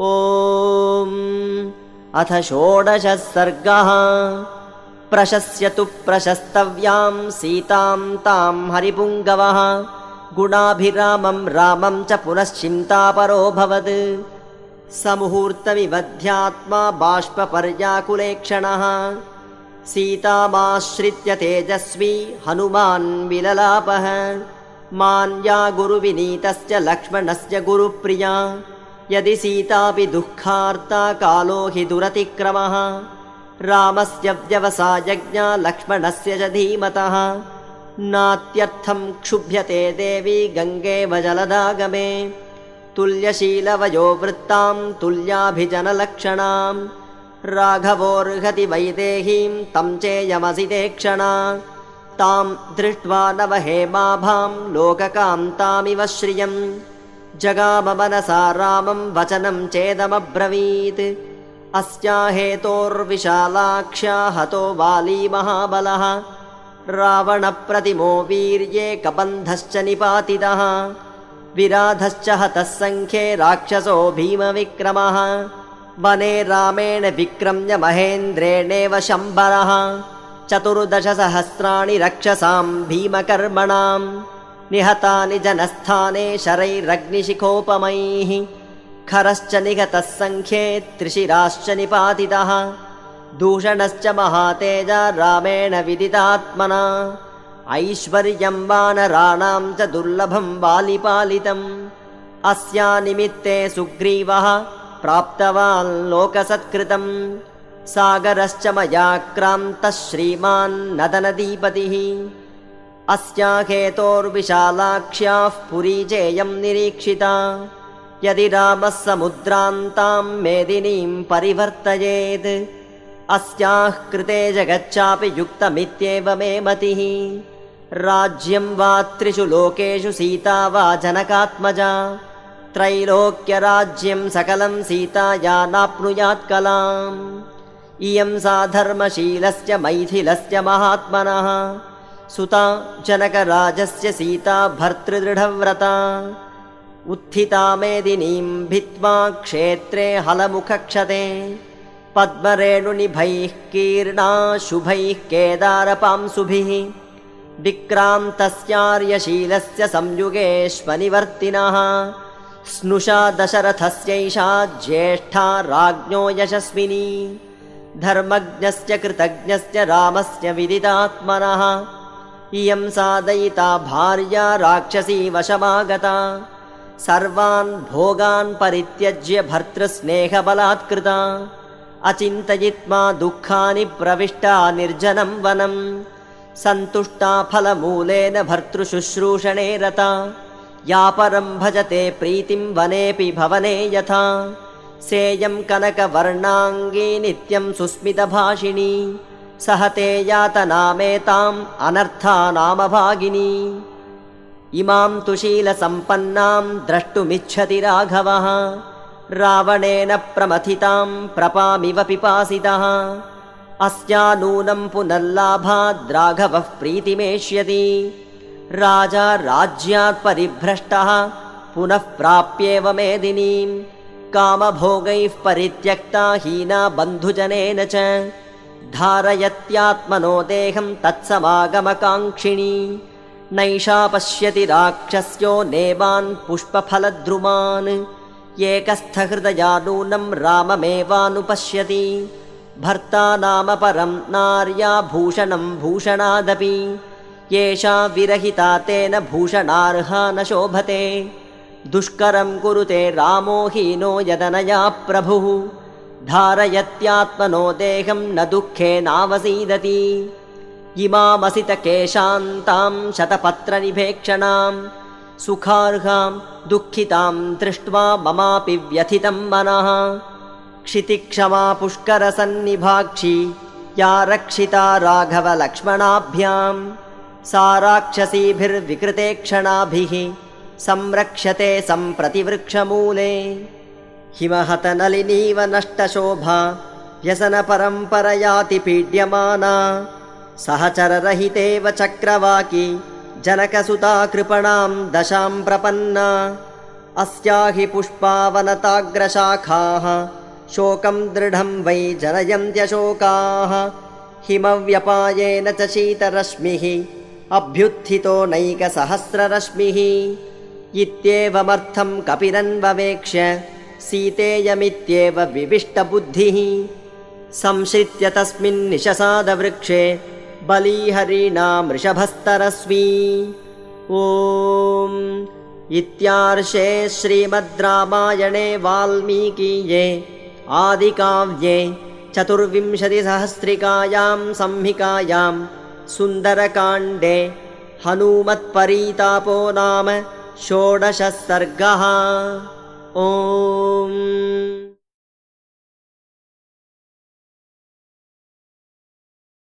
ॐ। अथ षोडशः सर्गः। प्रशस्यतु प्रशस्तव्यां सीतां तां हरिपुङ्गवः। गुणाभिरामं रामं च पुनश्चिन्तापरोऽभवत् समुहूर्तमिवध्यात्मा बाष्पर्याकुलेक्षणः सीतामाश्रित्य तेजस्वी हनुमान् विललापः। मान्या गुरुविनीतस्य लक्ष्मणस्य गुरुप्रिया यदि सीतापि दुःखार्ता कालो हि दुरतिक्रमः रामस्य व्यवसायज्ञा लक्ष्मणस्य च धीमतः नात्यर्थं क्षुभ्यते देवी गङ्गेव जलदागमे तुल्यशीलवयोवृत्तां तुल्याभिजनलक्षणां राघवोर्हति वैदेहीं तं चेयमसि क्षणा तां दृष्ट्वा नवहेमाभां लोककान्तामिव श्रियम् जगाममनसा रामं वचनं चेदमब्रवीत्। अस्या हेतोर्विशालाक्ष्या हतो वाली महाबलः रावणप्रतिमो वीर्ये कबन्धश्च निपातितः। विराधश्च हतः सङ्ख्ये राक्षसो भीमविक्रमः। वने रामेण विक्रम्य महेन्द्रेणेव शम्बरः चतुर्दशसहस्राणि रक्षसां भीमकर्मणाम् निहतानि जनस्थाने शरैरग्निशिखोपमैः खरश्च निगतः सङ्ख्ये त्रिशिराश्च निपातितः दूषणश्च महातेजा रामेण विदितात्मना ऐश्वर्यं वानराणां च दुर्लभं बालिपालितम् अस्या निमित्ते सुग्रीवः प्राप्तवान् लोकसत्कृतम्। सागरश्च मया क्रान्तः श्रीमान्नदनदीपतिः अस्या हेतोर्विशालाक्ष्याः पुरी चेयं निरीक्षिता। यदि रामः समुद्रान्तां मेदिनीं परिवर्तयेत् अस्याः कृते जगच्चापि युक्तमित्येव मे मतिः। राज्यं वा त्रिषु लोकेषु सीता वा जनकात्मजा। त्रैलोक्यराज्यं सकलं सीताया नाप्नुयात् कलाम्। इयं सा धर्मशीलस्य मैथिलस्य महात्मनः सुता जनकराजस्य सीता भर्तृदृढव्रता। उत्थिता मेदिनीं भित्त्वा क्षेत्रे हलमुखक्षते। पद्मरेणुनिभैः कीर्णा शुभैः केदारपांसुभिः। विक्रान्तस्यार्यशीलस्य संयुगेष्वनिवर्तिनः। स्नुषा दशरथस्यैषा ज्येष्ठा राज्ञो यशस्विनी। धर्मज्ञस्य कृतज्ञस्य रामस्य विदितात्मनः इयं सादयिता भार्या राक्षसी वशमागता। सर्वान् भोगान् परित्यज्य भर्तृस्नेहबलात्कृता अचिन्तयित्वा दुःखानि प्रविष्टा निर्जनं वनं। सन्तुष्टा फलमूलेन भर्तृशुश्रूषणे रता। या परं भजते प्रीतिं वनेऽपि भवने यथा। सेयं कनकवर्णाङ्गी नित्यं सुस्मितभाषिणी सहते यातनामेताम् अनर्थानामभागिनी इमां तु शीलसम्पन्नां द्रष्टुमिच्छति राघवः। रावणेन प्रमथितां प्रपामिव पिपासितः। अस्या नूनं पुनर्लाभाद्राघवः प्रीतिमेष्यति। राजा राज्यात् परिभ्रष्टः पुनः प्राप्येव मेदिनीं कामभोगैः परित्यक्ता हीना बन्धुजनेन च धारयत्यात्मनो देहं तत्समागमकाङ्क्षिणी नैषा पश्यति राक्षस्यो नेवान् पुष्पफलद्रुमान् एकस्थहृदया नूनं राममेवानुपश्यति भर्ता नाम परं नार्या भूषणं भूषणादपि येषा विरहिता तेन भूषणार्हा न शोभते दुष्करं कुरुते रामो हीनो यदनया प्रभुः धारयत्यात्मनो देहं न दुःखेनावसीदति इमामसितकेशान्तां शतपत्रनिभेक्षणां सुखार्हां दुःखितां दृष्ट्वा ममापि व्यथितं मनः। क्षितिक्षमा पुष्करसन्निभाक्षी या रक्षिता राघवलक्ष्मणाभ्यां सा राक्षसीभिर्विकृते क्षणाभिः संरक्ष्यते सम्प्रतिवृक्षमूले हिमहतनलिनीव नष्टशोभा व्यसनपरम्परयाति पीड्यमाना सहचररहितेव चक्रवाकी जनकसुता कृपणां दशां प्रपन्ना अस्या हि पुष्पावनताग्रशाखाः शोकं दृढं वै जनयन्त्यशोकाः हिमव्यपायेन च शीतरश्मिः अभ्युत्थितो नैकसहस्ररश्मिः इत्येवमर्थं कपिरन्ववेक्ष्य सीतेयमित्येव विविष्टबुद्धिः। संश्रित्य तस्मिन्निशसादवृक्षे बलीहरीणामृषभस्तरस्वी। ॐ इत्यार्षे श्रीमद् रामायणे वाल्मीकीये आदिकाव्ये चतुर्विंशतिसहस्रिकायां संहिकायां सुन्दरकाण्डे हनूमत्परीतापो नाम षोडशः सर्गः ॐ